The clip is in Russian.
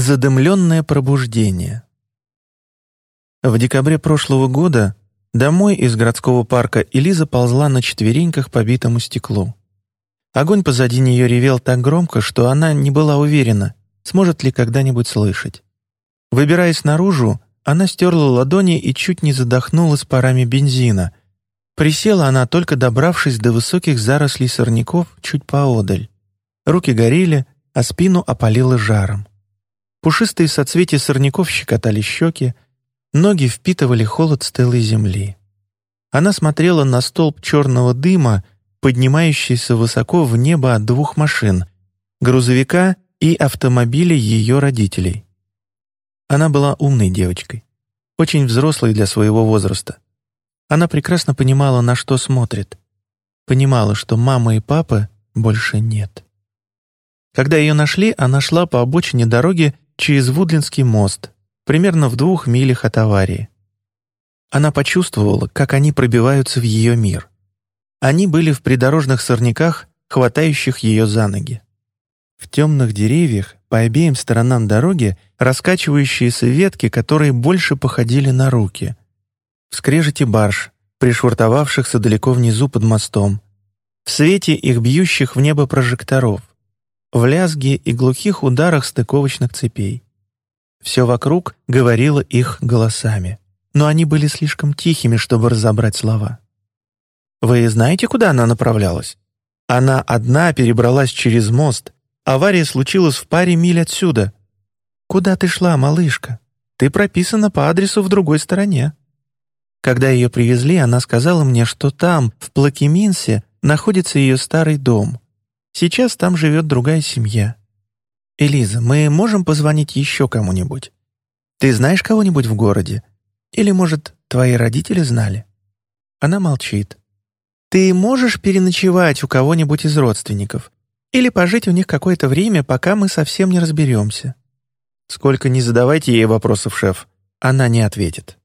Задымленное пробуждение. В декабре прошлого года домой из городского парка Элиза ползла на четвереньках по битому стеклу. Огонь позади нее ревел так громко, что она не была уверена, сможет ли когда-нибудь слышать. Выбираясь наружу, она стерла ладони и чуть не задохнулась парами бензина. Присела она, только добравшись до высоких зарослей сорняков чуть поодаль. Руки горели, а спину опалило жаром. Пушистые соцветия сорняков щекотали щеки, ноги впитывали холод стылой земли. Она смотрела на столб черного дыма, поднимающийся высоко в небо от двух машин — грузовика и автомобиля ее родителей. Она была умной девочкой, очень взрослой для своего возраста. Она прекрасно понимала, на что смотрит. Понимала, что мамы и папы больше нет. Когда ее нашли, она шла по обочине дороги через Вудлинский мост, примерно в двух милях от аварии. Она почувствовала, как они пробиваются в ее мир. Они были в придорожных сорняках, хватающих ее за ноги. В темных деревьях по обеим сторонам дороги раскачивающиеся ветки, которые больше походили на руки. В скрежете барж, пришвартовавшихся далеко внизу под мостом. В свете их бьющих в небо прожекторов в лязге и глухих ударах стыковочных цепей. Все вокруг говорило их голосами, но они были слишком тихими, чтобы разобрать слова. «Вы знаете, куда она направлялась?» Она одна перебралась через мост. Авария случилась в паре миль отсюда. «Куда ты шла, малышка? Ты прописана по адресу в другой стороне». Когда ее привезли, она сказала мне, что там, в Плакиминсе, находится ее старый дом. Сейчас там живет другая семья. Элиза, мы можем позвонить еще кому-нибудь? Ты знаешь кого-нибудь в городе? Или, может, твои родители знали?» Она молчит. «Ты можешь переночевать у кого-нибудь из родственников? Или пожить у них какое-то время, пока мы совсем не разберемся?» Сколько не задавайте ей вопросов, шеф, она не ответит.